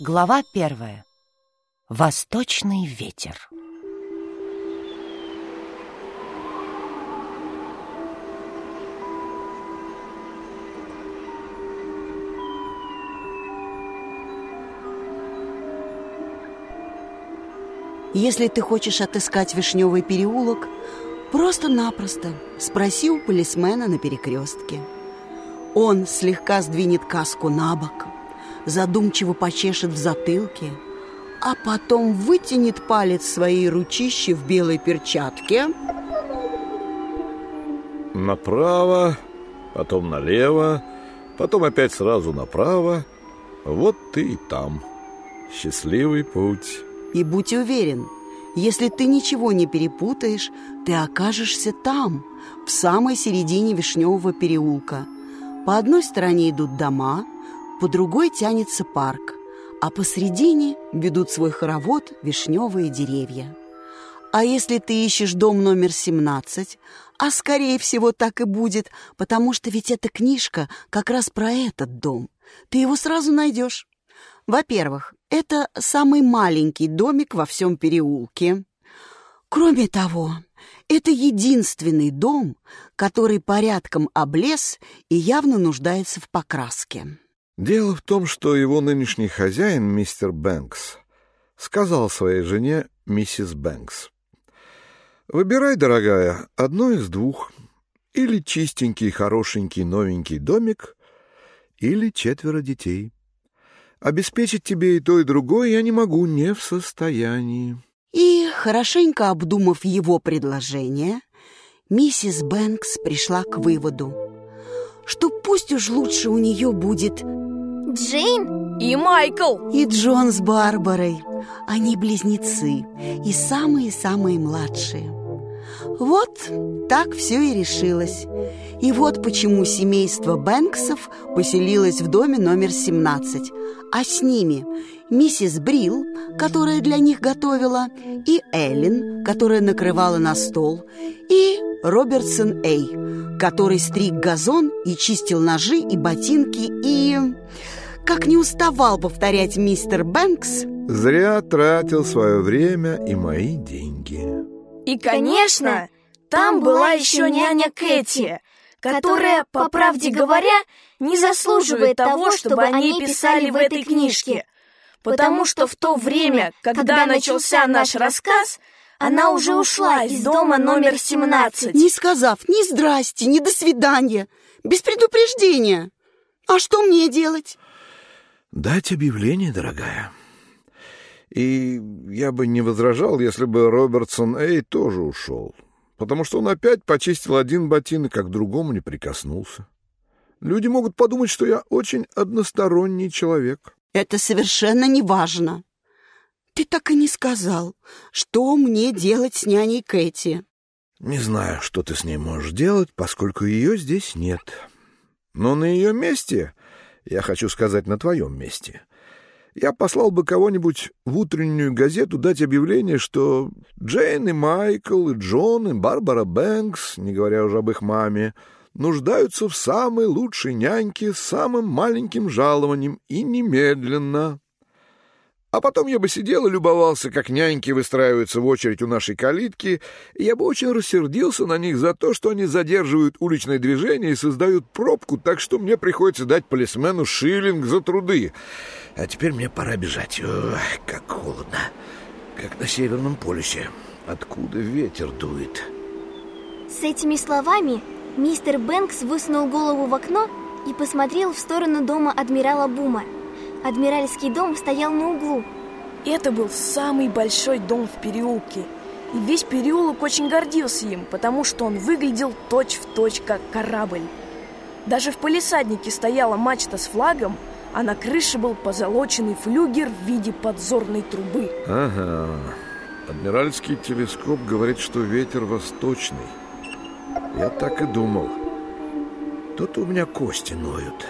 Глава первая. Восточный ветер. Если ты хочешь отыскать Вишневый переулок, просто-напросто спроси у полисмена на перекрестке. Он слегка сдвинет каску на бок, задумчиво почешет в затылке, а потом вытянет палец своей ручищи в белой перчатке. Направо, потом налево, потом опять сразу направо. Вот ты и там. Счастливый путь. И будь уверен, если ты ничего не перепутаешь, ты окажешься там, в самой середине Вишневого переулка. По одной стороне идут дома, по другой тянется парк, а посредине ведут свой хоровод вишневые деревья. А если ты ищешь дом номер 17, а скорее всего так и будет, потому что ведь эта книжка как раз про этот дом, ты его сразу найдешь. Во-первых, это самый маленький домик во всем переулке. Кроме того, это единственный дом, который порядком облез и явно нуждается в покраске. Дело в том, что его нынешний хозяин, мистер Бэнкс, сказал своей жене, миссис Бэнкс, «Выбирай, дорогая, одно из двух. Или чистенький, хорошенький, новенький домик, или четверо детей». Обеспечить тебе и то, и другое я не могу, не в состоянии». Хорошенько обдумав его предложение, миссис Бэнкс пришла к выводу, что пусть уж лучше у нее будет Джейн и Майкл и Джон с Барбарой. Они близнецы и самые-самые младшие. Вот так все и решилось. И вот почему семейство Бэнксов поселилось в доме номер 17, а с ними миссис Брил, которая для них готовила, и Эллен, которая накрывала на стол, и Робертсон Эй, который стриг газон и чистил ножи и ботинки, и... Как не уставал повторять мистер Бэнкс... Зря тратил свое время и мои деньги. И, конечно, там была еще няня Кэти, которая, по правде говоря, не заслуживает того, чтобы они писали в этой книжке, потому что в то время, когда начался наш рассказ, она уже ушла из дома номер 17. Не сказав ни здрасте, ни до свидания, без предупреждения. А что мне делать? Дать объявление, дорогая. И я бы не возражал, если бы Робертсон Эй тоже ушел потому что он опять почистил один ботинок, а к другому не прикоснулся. Люди могут подумать, что я очень односторонний человек. Это совершенно не важно. Ты так и не сказал, что мне делать с няней Кэти. Не знаю, что ты с ней можешь делать, поскольку ее здесь нет. Но на ее месте, я хочу сказать, на твоем месте, я послал бы кого-нибудь в утреннюю газету дать объявление, что Джейн и Майкл, и Джон, и Барбара Бэнкс, не говоря уже об их маме, нуждаются в самой лучшей няньке с самым маленьким жалованием и немедленно. А потом я бы сидел и любовался, как няньки выстраиваются в очередь у нашей калитки, и я бы очень рассердился на них за то, что они задерживают уличное движение и создают пробку, так что мне приходится дать полисмену шиллинг за труды. А теперь мне пора бежать. Ох, как холодно. Как на Северном полюсе. Откуда ветер дует. С этими словами мистер Бэнкс высунул голову в окно и посмотрел в сторону дома адмирала Бума – Адмиральский дом стоял на углу. Это был самый большой дом в переулке. И весь переулок очень гордился им, потому что он выглядел точь-в-точь, точь, как корабль. Даже в полисаднике стояла мачта с флагом, а на крыше был позолоченный флюгер в виде подзорной трубы. Ага. Адмиральский телескоп говорит, что ветер восточный. Я так и думал. Тут у меня кости ноют.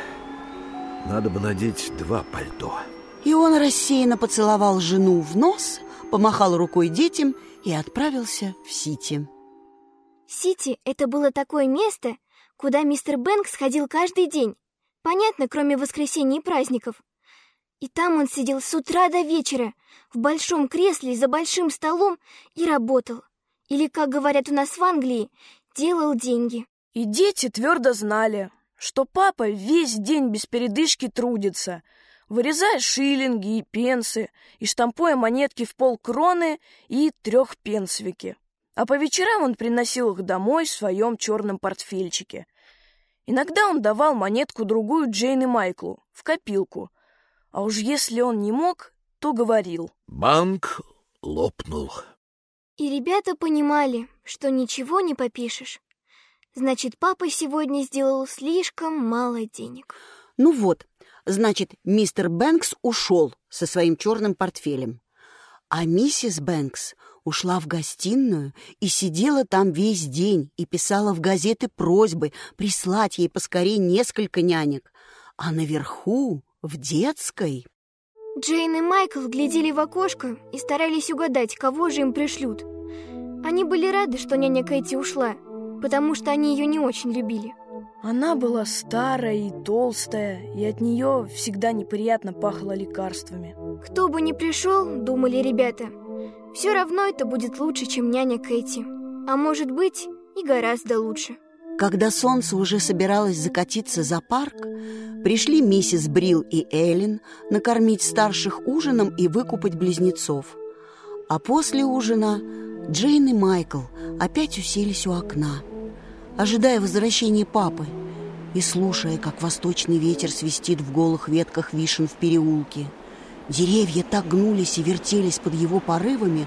Надо бы надеть два пальто. И он рассеянно поцеловал жену в нос, помахал рукой детям и отправился в Сити. Сити — это было такое место, куда мистер Бэнкс ходил каждый день. Понятно, кроме воскресений и праздников. И там он сидел с утра до вечера, в большом кресле за большим столом и работал. Или, как говорят у нас в Англии, делал деньги. И дети твердо знали, что папа весь день без передышки трудится, вырезая шиллинги и пенсы и штампуя монетки в полкроны и трехпенсвики. А по вечерам он приносил их домой в своем черном портфельчике. Иногда он давал монетку-другую Джейн и Майклу в копилку. А уж если он не мог, то говорил. Банк лопнул. И ребята понимали, что ничего не попишешь. Значит, папа сегодня сделал слишком мало денег. Ну вот, значит, мистер Бэнкс ушел со своим черным портфелем. А миссис Бэнкс ушла в гостиную и сидела там весь день и писала в газеты просьбы прислать ей поскорее несколько нянек. А наверху, в детской... Джейн и Майкл глядели в окошко и старались угадать, кого же им пришлют. Они были рады, что няня Кэти ушла, потому что они ее не очень любили. Она была старая и толстая, и от нее всегда неприятно пахло лекарствами. Кто бы ни пришел, думали ребята, все равно это будет лучше, чем няня Кэти. А может быть, и гораздо лучше. Когда солнце уже собиралось закатиться за парк, пришли миссис Брил и Эллен накормить старших ужином и выкупать близнецов. А после ужина Джейн и Майкл опять уселись у окна, ожидая возвращения папы и слушая, как восточный ветер свистит в голых ветках вишен в переулке. Деревья так гнулись и вертелись под его порывами,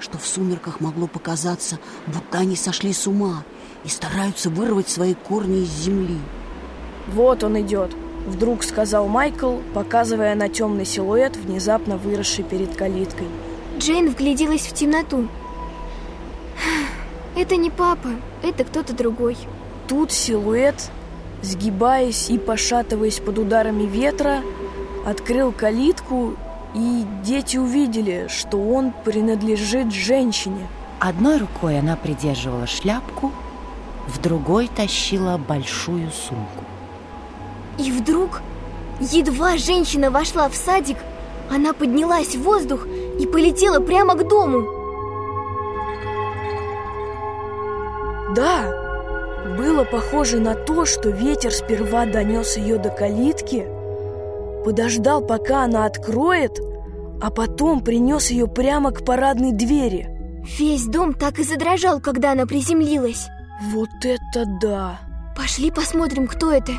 что в сумерках могло показаться, будто они сошли с ума и стараются вырвать свои корни из земли. «Вот он идет», — вдруг сказал Майкл, показывая на темный силуэт, внезапно выросший перед калиткой. Джейн вгляделась в темноту. Это не папа, это кто-то другой. Тут силуэт, сгибаясь и пошатываясь под ударами ветра, открыл калитку, и дети увидели, что он принадлежит женщине. Одной рукой она придерживала шляпку, в другой тащила большую сумку. И вдруг, едва женщина вошла в садик, она поднялась в воздух и полетела прямо к дому. Да, было похоже на то, что ветер сперва донес ее до калитки, подождал, пока она откроет, а потом принес ее прямо к парадной двери. Весь дом так и задрожал, когда она приземлилась. Вот это да! Пошли посмотрим, кто это.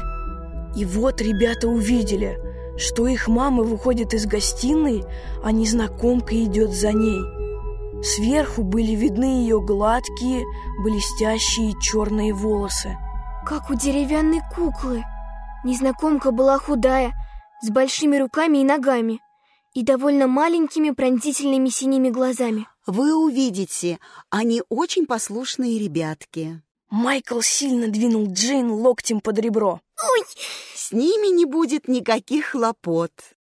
И вот ребята увидели, что их мама выходит из гостиной, а незнакомка идет за ней. Сверху были видны ее гладкие, блестящие черные волосы. Как у деревянной куклы. Незнакомка была худая, с большими руками и ногами и довольно маленькими пронзительными синими глазами. Вы увидите, они очень послушные ребятки. Майкл сильно двинул Джейн локтем под ребро. Ой! С ними не будет никаких хлопот,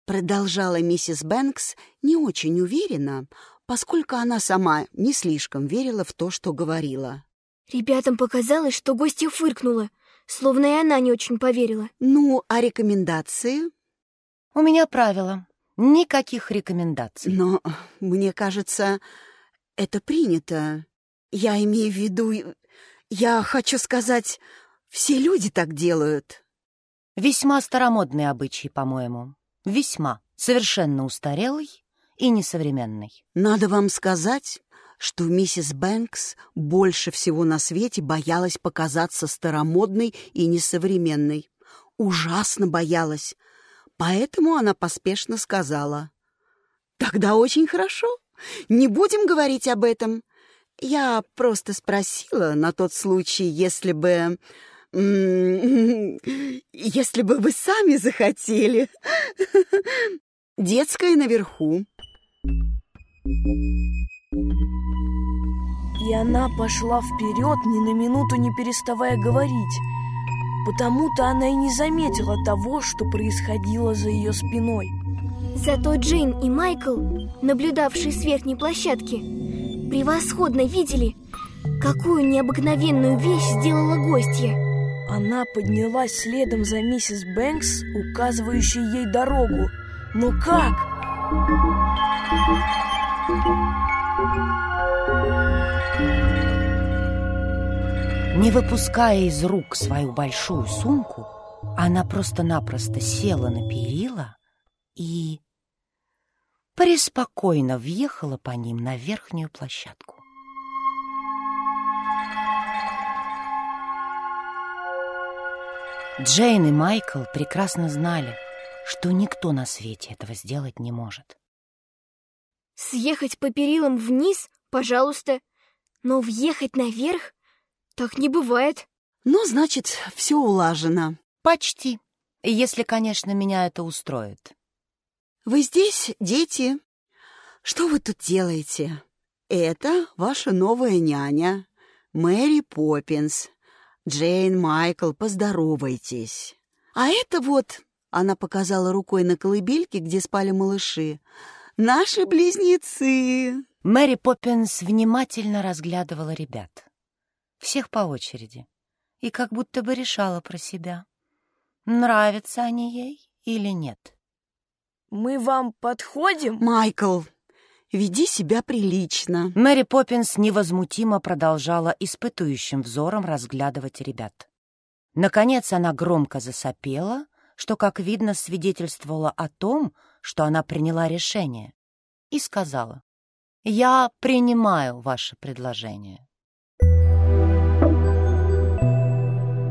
продолжала миссис Бэнкс не очень уверенно, поскольку она сама не слишком верила в то, что говорила. Ребятам показалось, что гостья фыркнула, словно и она не очень поверила. Ну, а рекомендации? У меня правило. Никаких рекомендаций. Но, мне кажется, это принято. Я имею в виду... Я хочу сказать, все люди так делают. Весьма старомодный обычай, по-моему. Весьма. Совершенно устарелый и несовременный. Надо вам сказать, что миссис Бэнкс больше всего на свете боялась показаться старомодной и несовременной. Ужасно боялась. Поэтому она поспешно сказала. «Тогда очень хорошо. Не будем говорить об этом. Я просто спросила на тот случай, если бы... Если бы вы сами захотели. Детская наверху». И она пошла вперед, ни на минуту не переставая говорить. Потому-то она и не заметила того, что происходило за ее спиной. Зато Джейн и Майкл, наблюдавшие с верхней площадки, превосходно видели, какую необыкновенную вещь сделала гостья. Она поднялась следом за миссис Бэнкс, указывающей ей дорогу. Но как? Не выпуская из рук свою большую сумку, она просто-напросто села на перила и преспокойно въехала по ним на верхнюю площадку. Джейн и Майкл прекрасно знали, что никто на свете этого сделать не может. Съехать по перилам вниз, пожалуйста, но въехать наверх так не бывает. Ну, значит, все улажено. Почти, если, конечно, меня это устроит. Вы здесь, дети? Что вы тут делаете? Это ваша новая няня, Мэри Поппинс. Джейн, Майкл, поздоровайтесь. А это вот, она показала рукой на колыбельке, где спали малыши, наши близнецы. Мэри Поппинс внимательно разглядывала ребят всех по очереди, и как будто бы решала про себя, нравятся они ей или нет. «Мы вам подходим?» «Майкл, веди себя прилично». Мэри Поппинс невозмутимо продолжала испытующим взором разглядывать ребят. Наконец она громко засопела, что, как видно, свидетельствовало о том, что она приняла решение, и сказала, «Я принимаю ваше предложение».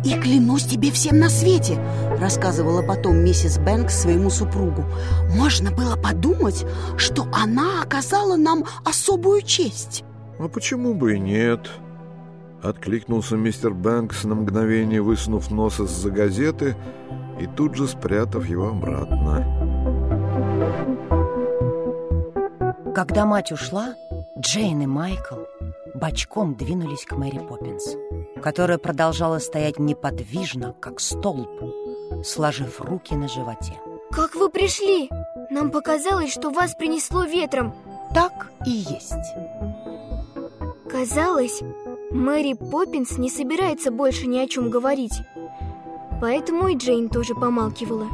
«И клянусь тебе всем на свете!» Рассказывала потом миссис Бэнкс своему супругу. «Можно было подумать, что она оказала нам особую честь!» «А почему бы и нет?» Откликнулся мистер Бэнкс на мгновение, высунув нос из-за газеты и тут же спрятав его обратно. Когда мать ушла, Джейн и Майкл бочком двинулись к Мэри Поппинс которая продолжала стоять неподвижно, как столб, сложив руки на животе. Как вы пришли? Нам показалось, что вас принесло ветром. Так и есть. Казалось, Мэри Поппинс не собирается больше ни о чем говорить. Поэтому и Джейн тоже помалкивала.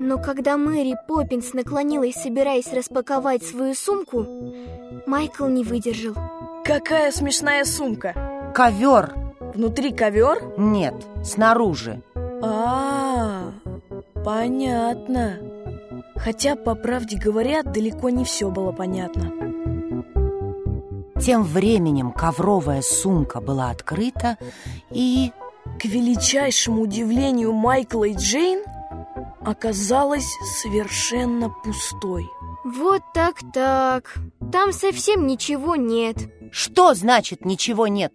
Но когда Мэри Поппинс наклонилась, собираясь распаковать свою сумку, Майкл не выдержал. Какая смешная сумка! Ковер! Внутри ковер? Нет, снаружи. А, -а, -а понятно. Хотя, по правде говоря, далеко не все было понятно. Тем временем ковровая сумка была открыта и... К величайшему удивлению Майкла и Джейн оказалась совершенно пустой. Вот так-так. Там совсем ничего нет. Что значит ничего нет?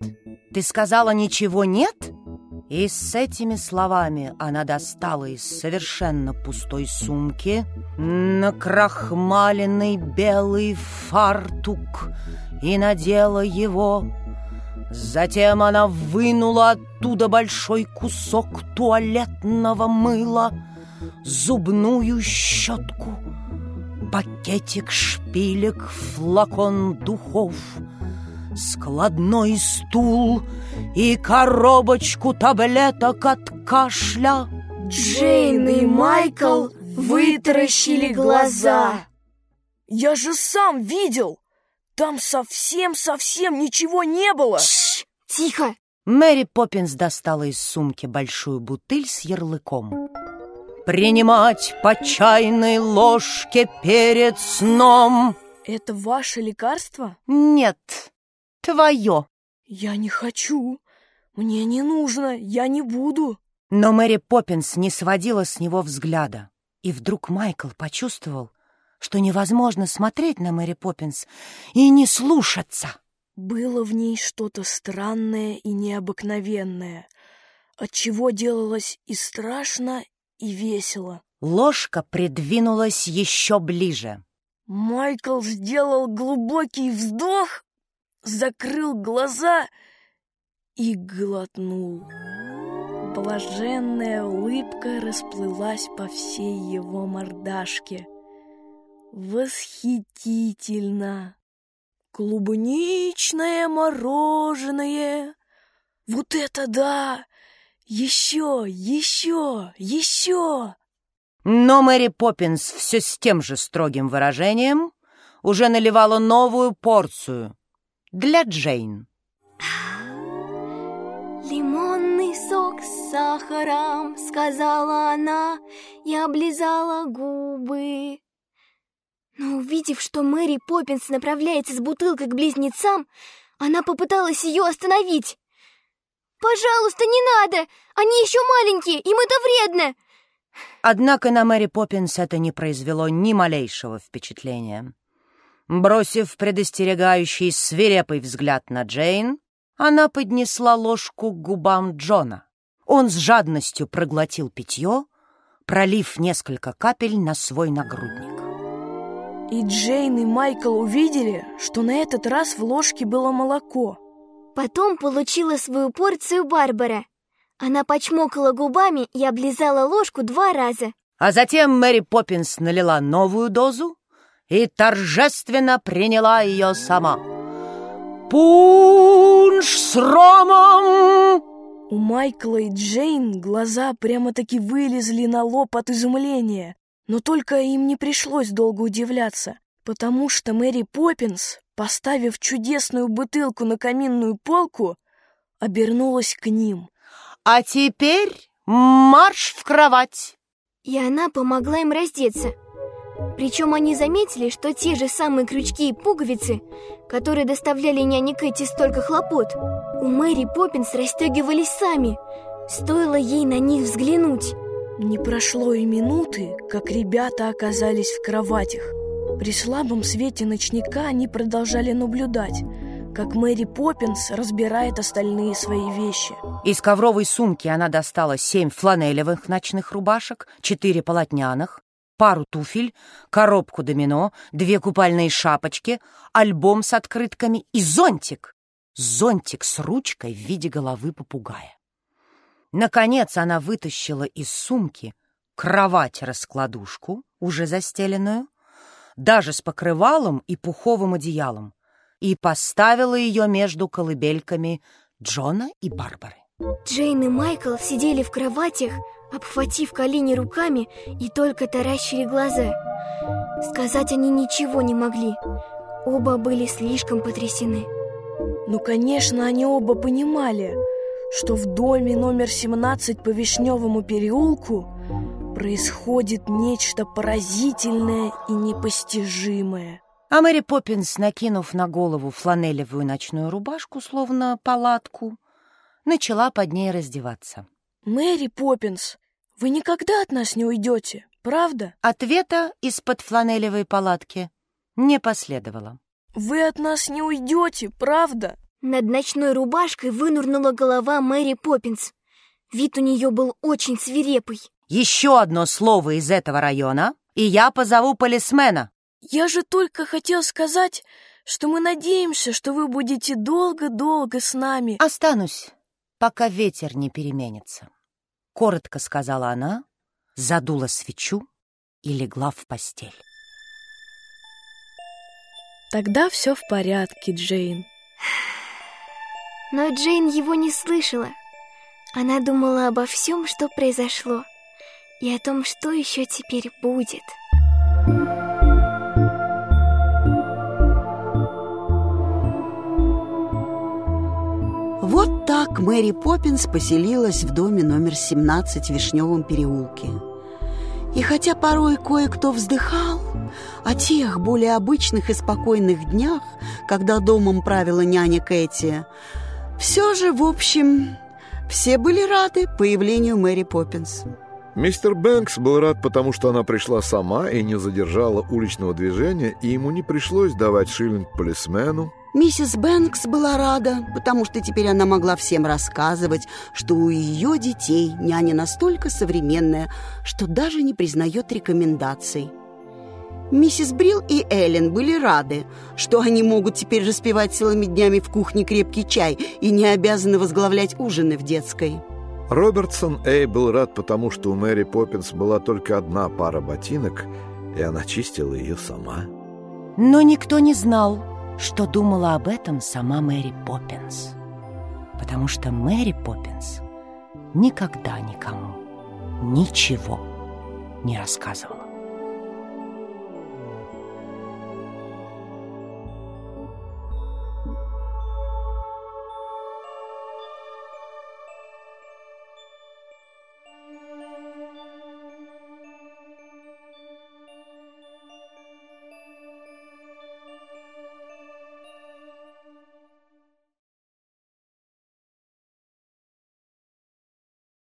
Ты сказала ничего нет? И с этими словами она достала из совершенно пустой сумки накрахмаленный белый фартук и надела его. Затем она вынула оттуда большой кусок туалетного мыла, зубную щетку, пакетик шпилек, флакон духов — складной стул и коробочку таблеток от кашля. Джейн и Майкл вытаращили глаза. Я же сам видел! Там совсем-совсем ничего не было! Шш, тихо! Мэри Поппинс достала из сумки большую бутыль с ярлыком. «Принимать по чайной ложке перед сном!» Это ваше лекарство? Нет, твое. Я не хочу. Мне не нужно. Я не буду. Но Мэри Поппинс не сводила с него взгляда. И вдруг Майкл почувствовал, что невозможно смотреть на Мэри Поппинс и не слушаться. Было в ней что-то странное и необыкновенное, отчего делалось и страшно, и весело. Ложка придвинулась еще ближе. Майкл сделал глубокий вздох закрыл глаза и глотнул. Блаженная улыбка расплылась по всей его мордашке. Восхитительно! Клубничное мороженое! Вот это да! Еще, еще, еще. Но Мэри Поппинс все с тем же строгим выражением уже наливала новую порцию для Джейн. «Лимонный сок с сахаром», — сказала она, и облизала губы. Но увидев, что Мэри Поппинс направляется с бутылкой к близнецам, она попыталась ее остановить. «Пожалуйста, не надо! Они еще маленькие, им это вредно!» Однако на Мэри Поппинс это не произвело ни малейшего впечатления. Бросив предостерегающий свирепый взгляд на Джейн, она поднесла ложку к губам Джона. Он с жадностью проглотил питье, пролив несколько капель на свой нагрудник. И Джейн и Майкл увидели, что на этот раз в ложке было молоко. Потом получила свою порцию Барбара. Она почмокала губами и облизала ложку два раза. А затем Мэри Поппинс налила новую дозу и торжественно приняла ее сама. «Пунш с ромом!» У Майкла и Джейн глаза прямо-таки вылезли на лоб от изумления. Но только им не пришлось долго удивляться, потому что Мэри Поппинс, поставив чудесную бутылку на каминную полку, обернулась к ним. «А теперь марш в кровать!» И она помогла им раздеться. Причем они заметили, что те же самые крючки и пуговицы, которые доставляли няне Кэти столько хлопот, у Мэри Поппинс расстегивались сами. Стоило ей на них взглянуть. Не прошло и минуты, как ребята оказались в кроватях. При слабом свете ночника они продолжали наблюдать, как Мэри Поппинс разбирает остальные свои вещи. Из ковровой сумки она достала семь фланелевых ночных рубашек, четыре полотняных, пару туфель, коробку домино, две купальные шапочки, альбом с открытками и зонтик. Зонтик с ручкой в виде головы попугая. Наконец она вытащила из сумки кровать-раскладушку, уже застеленную, даже с покрывалом и пуховым одеялом, и поставила ее между колыбельками Джона и Барбары. Джейн и Майкл сидели в кроватях, обхватив колени руками и только таращили глаза. Сказать они ничего не могли. Оба были слишком потрясены. Ну, конечно, они оба понимали, что в доме номер 17 по Вишневому переулку происходит нечто поразительное и непостижимое. А Мэри Поппинс, накинув на голову фланелевую ночную рубашку, словно палатку, начала под ней раздеваться. «Мэри Поппинс, вы никогда от нас не уйдете, правда?» Ответа из-под фланелевой палатки не последовало. «Вы от нас не уйдете, правда?» Над ночной рубашкой вынурнула голова Мэри Поппинс. Вид у нее был очень свирепый. Еще одно слово из этого района, и я позову полисмена. Я же только хотел сказать, что мы надеемся, что вы будете долго-долго с нами. Останусь, пока ветер не переменится. Коротко сказала она, задула свечу и легла в постель. Тогда все в порядке, Джейн. Но Джейн его не слышала. Она думала обо всем, что произошло, и о том, что еще теперь будет. Вот так Мэри Поппинс поселилась в доме номер 17 в Вишневом переулке. И хотя порой кое-кто вздыхал о тех более обычных и спокойных днях, когда домом правила няня Кэти, все же, в общем, все были рады появлению Мэри Поппинс. Мистер Бэнкс был рад, потому что она пришла сама и не задержала уличного движения, и ему не пришлось давать шиллинг полисмену. Миссис Бэнкс была рада, потому что теперь она могла всем рассказывать, что у ее детей няня настолько современная, что даже не признает рекомендаций. Миссис Брил и Эллен были рады, что они могут теперь распивать целыми днями в кухне крепкий чай и не обязаны возглавлять ужины в детской. Робертсон Эй был рад, потому что у Мэри Поппинс была только одна пара ботинок, и она чистила ее сама. Но никто не знал, что думала об этом сама Мэри Поппинс. Потому что Мэри Поппинс никогда никому ничего не рассказывала.